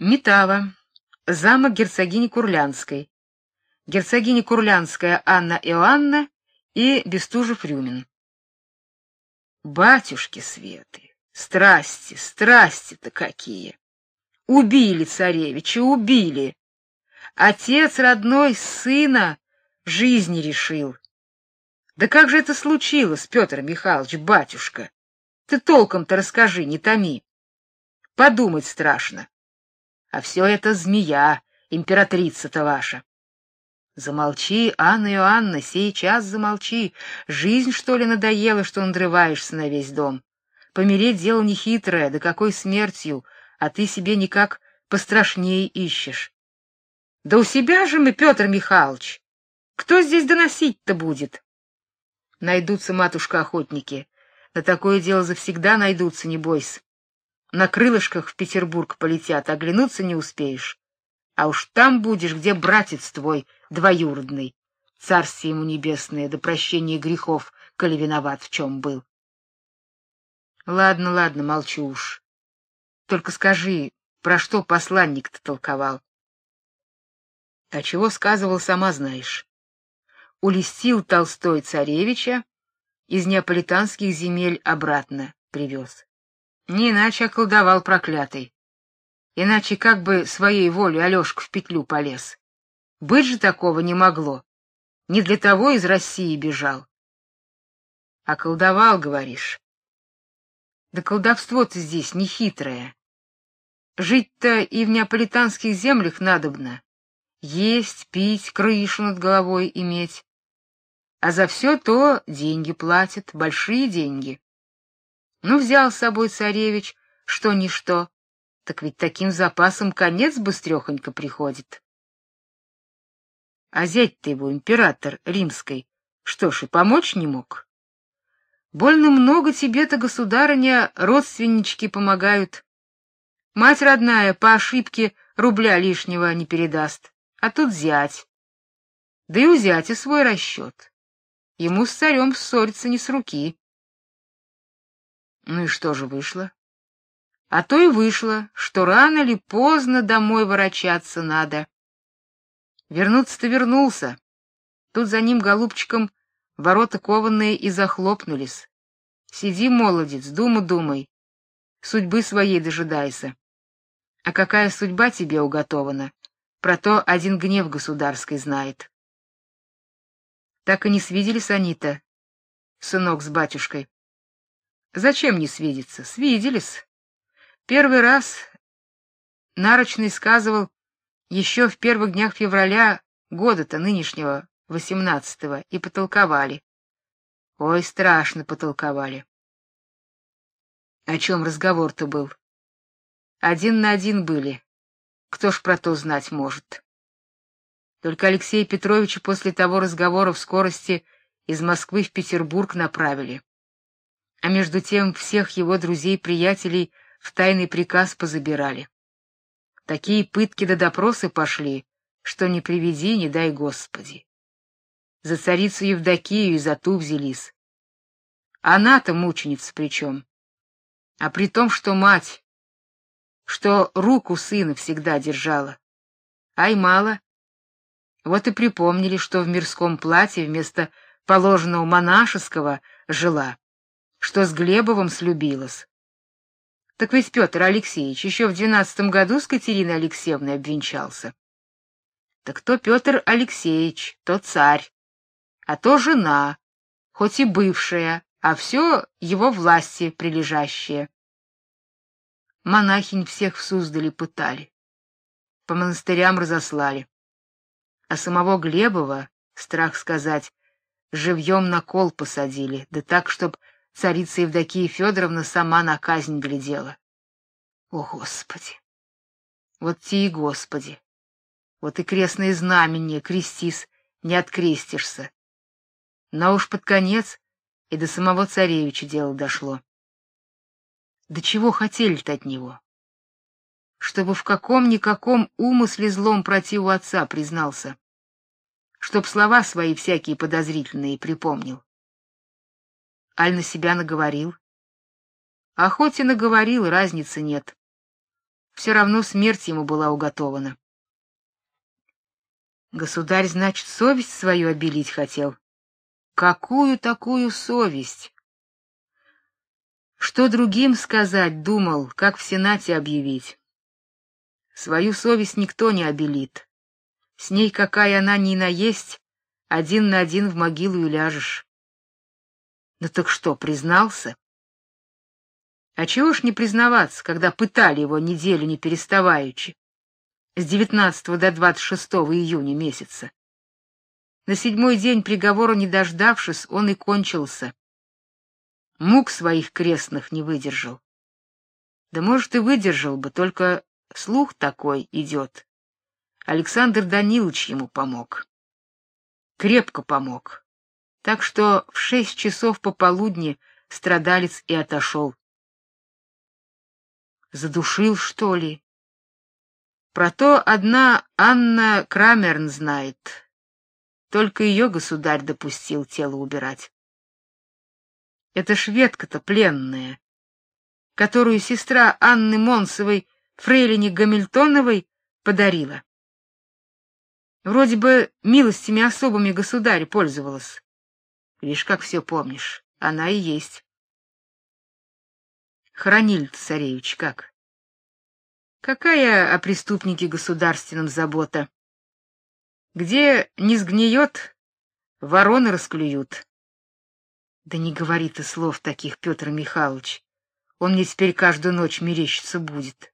Метава. Замок герцогини Курлянской. Герцогиня Курлянская Анна Иоанна и Бестужев-Рюмин. Батюшки Светы, страсти, страсти-то какие! Убили царевича, убили! Отец родной сына жизни решил. Да как же это случилось, Петр Михайлович, батюшка? Ты толком-то расскажи, не томи. Подумать страшно. А все это змея, императрица-то ваша. Замолчи, Анна Иоанна, сейчас замолчи. Жизнь, что ли, надоела, что надрываешься на весь дом? Помереть дело нехитрое, да какой смертью, а ты себе никак пострашнее ищешь. Да у себя же мы, Петр Михайлович. Кто здесь доносить-то будет? Найдутся матушка-охотники. На такое дело завсегда найдутся, не бойся. На крылышках в Петербург полетят, оглянуться не успеешь. А уж там будешь, где братец твой двоюродный. Царствие ему небесное, до прощения грехов, коли виноват в чем был. Ладно, ладно, молчу уж. Только скажи, про что посланник-то толковал? А чего сказывал, сама знаешь улестил Толстой царевича из неаполитанских земель обратно привез. Не иначе околдовал проклятый. Иначе как бы своей волей Алёшка в петлю полез. Быть же такого не могло. Не для того из России бежал. Околдовал, говоришь? Да колдовство-то здесь не хитрое. Жить-то и в неаполитанских землях надобно. Есть, пить, крышу над головой иметь. А за все то деньги платят, большие деньги. Ну, взял с собой царевич, что ни что, так ведь таким запасом конец быстрехонько приходит. А зять-то его, император римской, что ж, и помочь не мог. Больно много тебе-то, государыня, родственнички помогают. Мать родная по ошибке рубля лишнего не передаст, а тут зять. Да и у зятя свой расчет. Ему с царем ссориться не с руки. Ну и что же вышло? А то и вышло, что рано или поздно домой ворочаться надо. Вернуться-то вернулся. Тут за ним голубчиком ворота кованые и захлопнулись. Сиди, молодец, дума думай. Судьбы своей дожидайся. А какая судьба тебе уготована, про то один гнев государский знает. Так и не свиделись они-то, сынок с батюшкой. Зачем не свидеться? Свиделись. Первый раз нарочный сказывал еще в первых днях февраля года-то нынешнего, восемнадцатого, и потолковали. Ой, страшно потолковали. О чем разговор-то был? Один на один были. Кто ж про то знать может? Только Алексея Петровича после того разговора в скорости из Москвы в Петербург направили. А между тем всех его друзей-приятелей в тайный приказ позабирали. Такие пытки да допросы пошли, что не приведи, не дай Господи. За царицу Евдокию и за ту взялись. Она-то мученица причем. А при том, что мать, что руку сына всегда держала. Ай, мало, вот и припомнили, что в мирском платье вместо положенного монашеского жила, что с Глебовым слюбилась. Так ведь Петр Алексеевич еще в двенадцатом году с Катериной Алексеевной обвенчался. Так то Петр Алексеевич, то царь, а то жена, хоть и бывшая, а все его власти прилежащее. Монахинь всех в Суздале пытали, по монастырям разослали а самого Глебова, страх сказать, живьем на кол посадили, да так, чтоб царица Евдокия Федоровна сама на казнь глядела. О, Господи! Вот те и Господи! Вот и крестное знамение, крестись, не открестишься. Но уж под конец и до самого царевича дело дошло. Да чего хотели-то от него? чтобы в каком-никаком умысле злом противу отца признался, чтоб слова свои всякие подозрительные припомнил. Аль на себя наговорил. А хоть и наговорил, разницы нет. все равно смерть ему была уготована. Государь, значит, совесть свою обелить хотел. Какую такую совесть? Что другим сказать, думал, как в Сенате объявить. Свою совесть никто не обелит. С ней какая она ни на есть, один на один в могилу и ляжешь. Ну так что, признался? А чего ж не признаваться, когда пытали его неделю не переставаючи, с 19 до 26 июня месяца. На седьмой день приговора не дождавшись, он и кончился. Мук своих крестных не выдержал. Да может и выдержал бы, только слух такой идет. Александр Данилович ему помог. Крепко помог. Так что в шесть часов пополудни страдалец и отошел. Задушил, что ли? Про то одна Анна Крамерн знает. Только ее государь допустил тело убирать. Это шведка-то пленная, которую сестра Анны Монсовой фрейлине Гамильтоновой подарила. Вроде бы милостями особыми государь пользовалась. Видишь, как все помнишь. Она и есть. Храниль царевич как? Какая о преступнике государственном забота? Где не сгниет, вороны расклюют. Да не говори ты слов таких, Петр Михайлович. Он мне теперь каждую ночь мерещиться будет.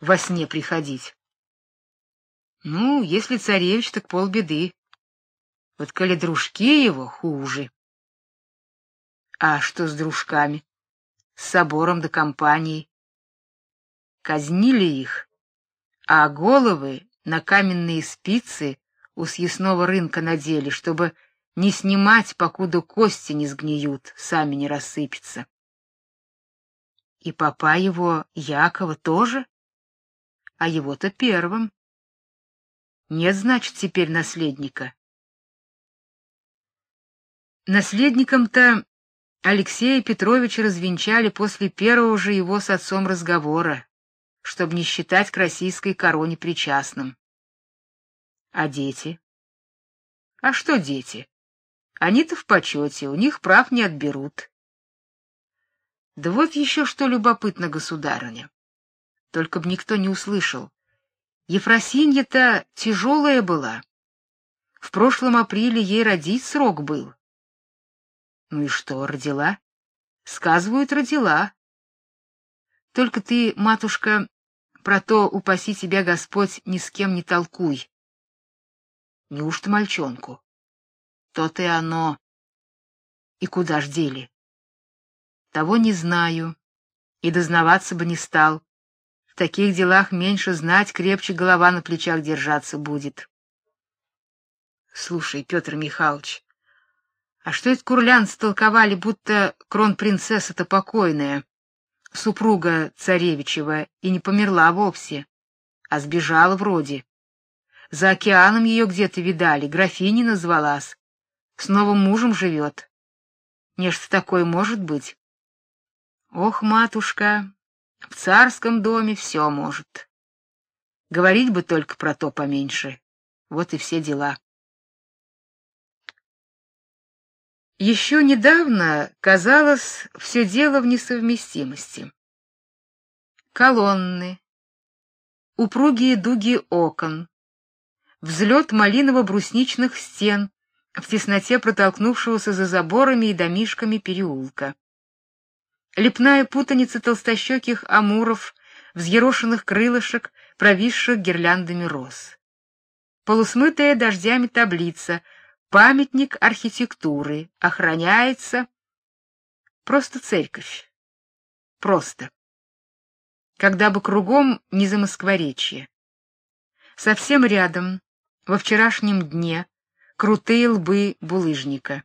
Во сне приходить. Ну, если царевич, так полбеды. Вот коли дружки его хуже. А что с дружками? С собором да компанией? Казнили их, а головы на каменные спицы у съестного рынка надели, чтобы не снимать, покуда кости не сгниют, сами не рассыпятся. И папа его Якова тоже, а его-то первым. Нет, значит, теперь наследника. Наследником-то Алексея Петровича развенчали после первого же его с отцом разговора, чтобы не считать к российской короне причастным. А дети? А что дети? Они-то в почете, у них прав не отберут. Да вот еще что любопытно, государыня. Только б никто не услышал. Ефросинья-то тяжелая была. В прошлом апреле ей родить срок был. Ну и что, родила? Сказывают, родила. Только ты, матушка, про то, упаси тебя Господь, ни с кем не толкуй. Неужто мальчонку? То-то и оно. И куда ж дели? Того не знаю, и дознаваться бы не стал. В таких делах меньше знать, крепче голова на плечах держаться будет. Слушай, Петр Михайлович, а что это курлянцы толковали, будто кронпринцесса-то покойная, супруга царевичева, и не померла вовсе, а сбежала вроде. За океаном ее где-то видали, графиней назвалась. С новым мужем живет. Нечто такое может быть. Ох, матушка, в царском доме все может. Говорить бы только про то поменьше. Вот и все дела. Еще недавно казалось все дело в несовместимости. Колонны, упругие дуги окон, взлет малиново-брусничных стен в тесноте протолкнувшегося за заборами и домишками переулка. Лепная путаница толстощеких амуров, взъерошенных крылышек, провисших гирляндами роз. Полусмытая дождями таблица — Памятник архитектуры охраняется просто церковь. Просто. Когда бы кругом не замоскворечье. Совсем рядом, во вчерашнем дне, крутые лбы булыжника.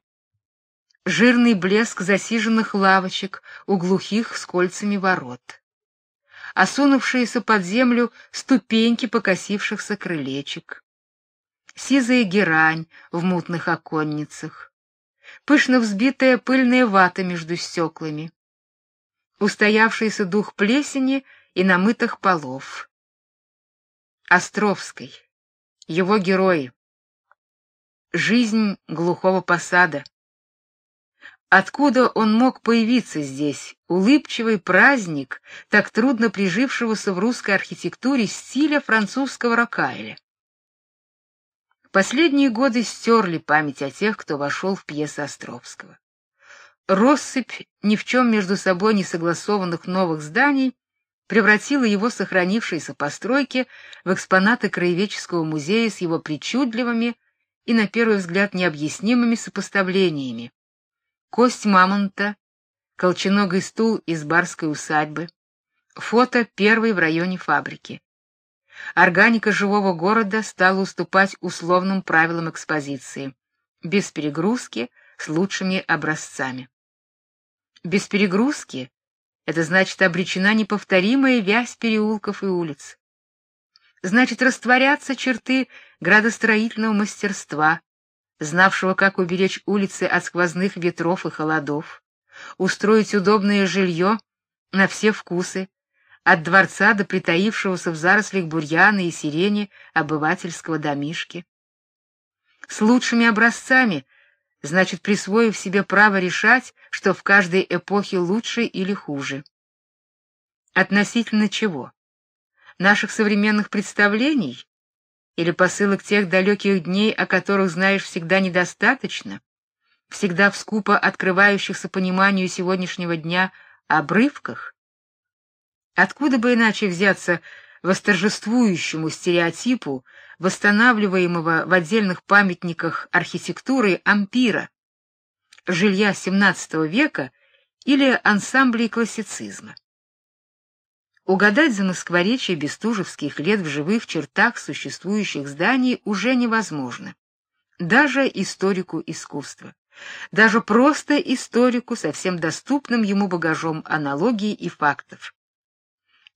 Жирный блеск засиженных лавочек у глухих с кольцами ворот. Осунувшиеся под землю ступеньки покосившихся крылечек сизая герань в мутных оконницах, пышно взбитая пыльная вата между стеклами, устоявшийся дух плесени и намытых полов. Островской, его герои. Жизнь глухого посада. Откуда он мог появиться здесь, улыбчивый праздник, так трудно прижившегося в русской архитектуре стиля французского рокайля? Последние годы стерли память о тех, кто вошел в пьесы Островского. Россыпь ни в чем между собой не согласованных новых зданий превратила его сохранившиеся постройки в экспонаты краеведческого музея с его причудливыми и на первый взгляд необъяснимыми сопоставлениями. Кость мамонта, колченогий стул из барской усадьбы, фото первой в районе фабрики. Органика живого города стала уступать условным правилам экспозиции, без перегрузки, с лучшими образцами. Без перегрузки это значит обречена неповторимая вязь переулков и улиц. Значит растворятся черты градостроительного мастерства, знавшего, как уберечь улицы от сквозных ветров и холодов, устроить удобное жилье на все вкусы, от дворца до притаившегося в зарослях бурьяна и сирени обывательского домишки. С лучшими образцами значит, присвоив себе право решать, что в каждой эпохе лучше или хуже. Относительно чего? Наших современных представлений или посылок тех далеких дней, о которых знаешь всегда недостаточно, всегда в скупо открывающихся пониманию сегодняшнего дня обрывках? Откуда бы иначе взяться восторжествующему стереотипу восстанавливаемого в отдельных памятниках архитектуры ампира, жилья XVII века или ансамблей классицизма. Угадать за москворечие бестужевских лет в живых чертах существующих зданий уже невозможно. Даже историку искусства, даже просто историку со всем доступным ему багажом аналогий и фактов.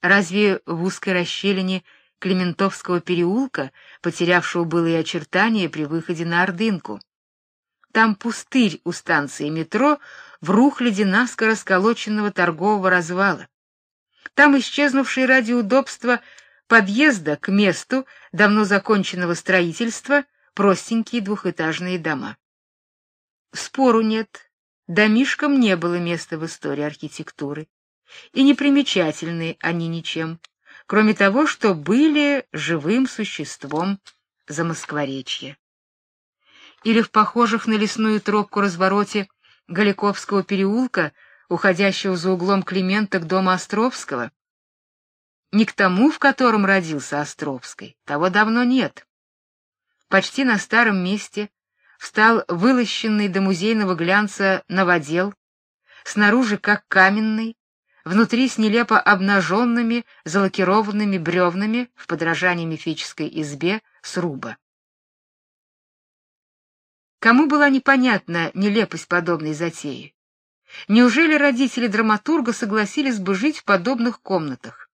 Разве в узкой расщелине Клементовского переулка, потерявшего былые очертания при выходе на Ордынку. Там пустырь у станции метро в рухляде наскоро сколоченного торгового развала. Там исчезнувшие ради удобства подъезда к месту давно законченного строительства простенькие двухэтажные дома. Спору нет, домишкам не было места в истории архитектуры, и непримечательны они ничем кроме того, что были живым существом за Москворечье. Или в похожих на лесную тропку развороте Галиковского переулка, уходящего за углом Климента к дому Островского, не к тому, в котором родился Островский, того давно нет. Почти на старом месте встал вылощенный до музейного глянца новодел, снаружи как каменный, внутри с нелепо обнаженными залакированными бревнами в подражании мифической избе сруба. Кому была непонятна нелепость подобной затеи? Неужели родители драматурга согласились бы жить в подобных комнатах?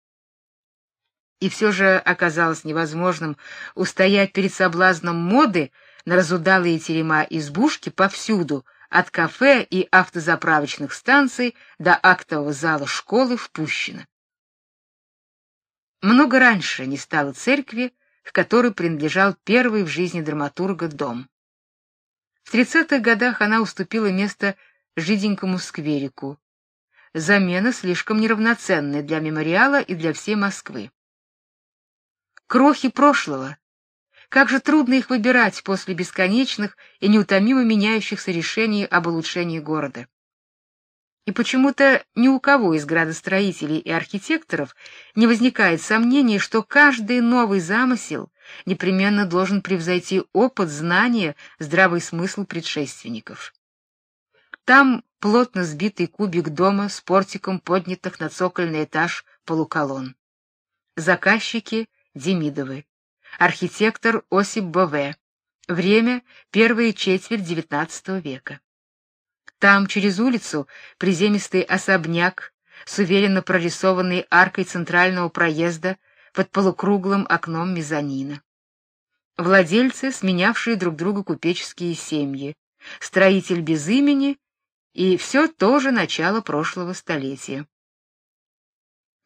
И все же оказалось невозможным устоять перед соблазном моды на разудалые терема избушки повсюду, от кафе и автозаправочных станций до актового зала школы в Пущино. Много раньше не стало церкви, к которой принадлежал первый в жизни драматурга дом. В 30-х годах она уступила место жиденькому скверику. Замена слишком неравноценная для мемориала и для всей Москвы. Крохи прошлого как же трудно их выбирать после бесконечных и неутомимо меняющихся решений об улучшении города. И почему-то ни у кого из градостроителей и архитекторов не возникает сомнений, что каждый новый замысел непременно должен превзойти опыт, знания, здравый смысл предшественников. Там плотно сбитый кубик дома с портиком поднятых на цокольный этаж полуколонн. Заказчики Демидовы архитектор Осип Бове. Время первая четверть XIX века. Там через улицу приземистый особняк с уверенно прорисованной аркой центрального проезда под полукруглым окном мезонина. Владельцы, сменявшие друг друга купеческие семьи, строитель без имени и все тоже начало прошлого столетия.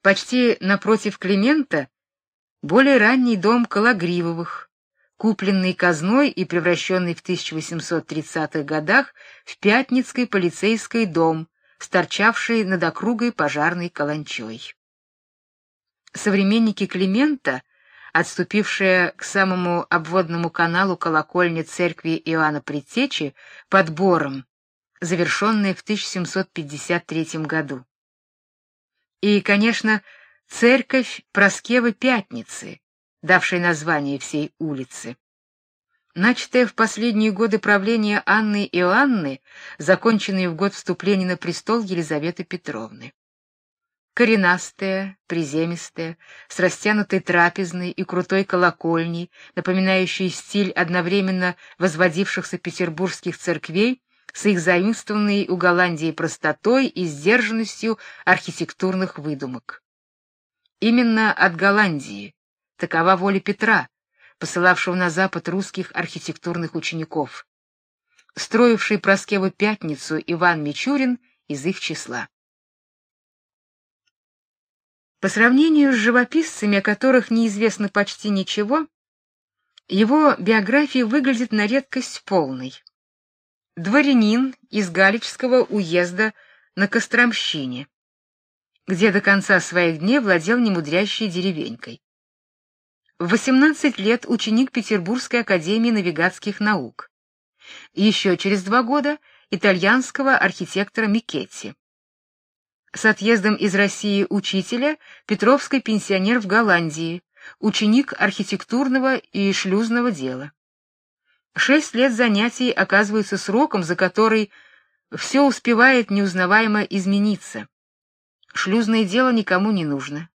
Почти напротив Климента более ранний дом Калагривовых, купленный казной и превращенный в 1830-х годах в Пятницкий полицейский дом, сторчавший над округой пожарной каланчой. Современники Климента, отступившие к самому обводному каналу колокольни церкви Иоанна Предтечи под Бором, завершенные в 1753 году. И, конечно, церковь Проскевы Пятницы, давшей название всей улице. Начатая в последние годы правления Анны Иоанны, законченная в год вступления на престол Елизаветы Петровны. Коренастая, приземистая, с растянутой трапезной и крутой колокольней, напоминающей стиль одновременно возводившихся петербургских церквей, с их заимствованной у Голландии простотой и сдержанностью архитектурных выдумок. Именно от Голландии, такова воля Петра, посылавшего на запад русских архитектурных учеников. Строивший Проскеву Пятницу Иван Мичурин из их числа. По сравнению с живописцами, о которых неизвестно почти ничего, его биография выглядит на редкость полной. Дворянин из Галичского уезда на Костромщине где до конца своих дней владел немудрящей деревенькой. В 18 лет ученик Петербургской академии навигатских наук. Еще через два года итальянского архитектора Микетти. С отъездом из России учителя Петровский пенсионер в Голландии, ученик архитектурного и шлюзного дела. Шесть лет занятий оказываются сроком, за который все успевает неузнаваемо измениться. Шлюзное дело никому не нужно.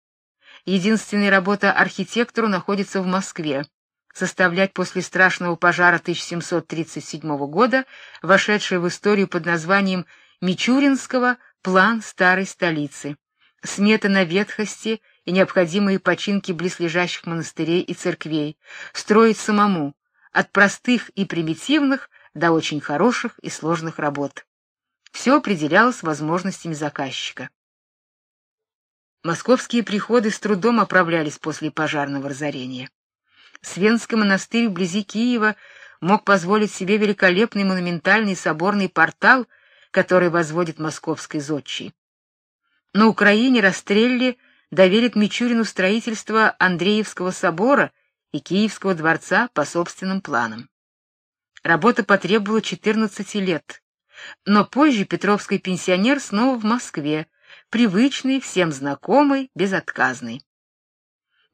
Единственная работа архитектору находится в Москве. Составлять после страшного пожара 1737 года, вошедший в историю под названием Мичуринского план старой столицы. Смета на ветхости и необходимые починки близлежащих монастырей и церквей, строить самому, от простых и примитивных до очень хороших и сложных работ. Все определялось возможностями заказчика. Московские приходы с трудом оправлялись после пожарного разорения. Свенский монастырь вблизи Киева мог позволить себе великолепный монументальный соборный портал, который возводит московский зодчий. На Украине Растрелли доверит Мичурину строительство Андреевского собора и Киевского дворца по собственным планам. Работа потребовала 14 лет, но позже Петровский пенсионер снова в Москве, привычный, всем знакомый, безотказный.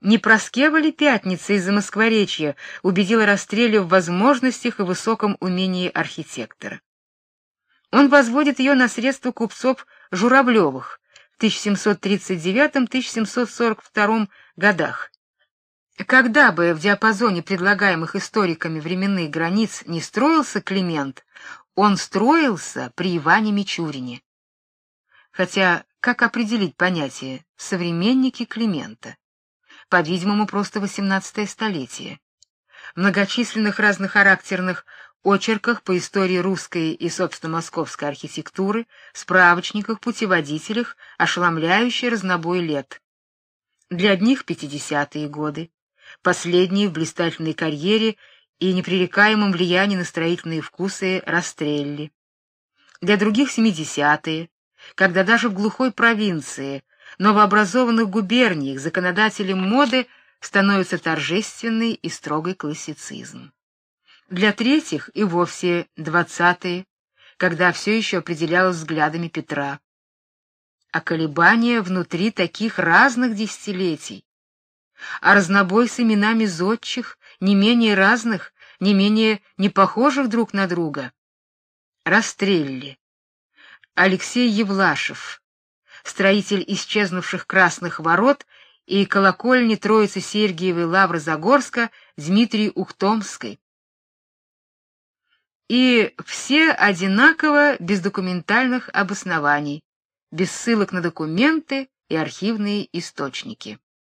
Не Проскева ли пятница из-за Москворечья убедила Растрелли в возможностях и высоком умении архитектора. Он возводит ее на средства купцов Журавлевых в 1739-1742 годах. Когда бы в диапазоне предлагаемых историками временных границ не строился Климент, он строился при Иване Мичурине. Хотя как определить понятие современники Климента? По-видимому, просто XVIII столетие. В многочисленных разнохарактерных очерках по истории русской и, собственно, московской архитектуры, справочниках, путеводителях, ошеломляющий разнобой лет. Для одних пятидесятые годы, последние в блистательной карьере и непререкаемом влиянии на строительные вкусы Растрелли. Для других семидесятые, когда даже в глухой провинции, новообразованных губерниях законодателем моды становится торжественный и строгий классицизм. Для третьих и вовсе двадцатые, когда все еще определялось взглядами Петра. А колебания внутри таких разных десятилетий, а разнобой с именами зодчих, не менее разных, не менее непохожих друг на друга. Растрелли, Алексей Евлашев, строитель исчезнувших Красных ворот и колокольни Троицы Сергиевой Лавры Загорска Дмитрий Ухтомской. И все одинаково без документальных обоснований, без ссылок на документы и архивные источники.